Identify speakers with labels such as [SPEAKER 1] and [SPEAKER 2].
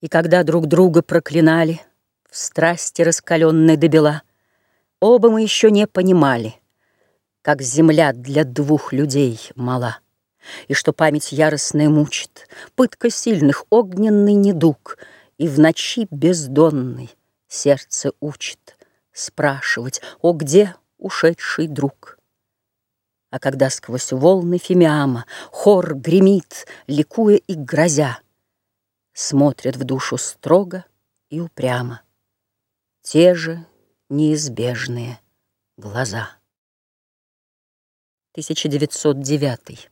[SPEAKER 1] И когда друг друга проклинали В страсти раскаленной до бела, Оба мы еще не понимали, Как земля для двух людей мала, И что память яростная мучит, Пытка сильных, огненный недуг, И в ночи бездонной сердце учит Спрашивать, о, где ушедший друг? А когда сквозь волны фимиама Хор гремит, ликуя и грозя, Смотрят в душу строго и упрямо Те же неизбежные глаза. 1909